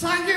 Sanki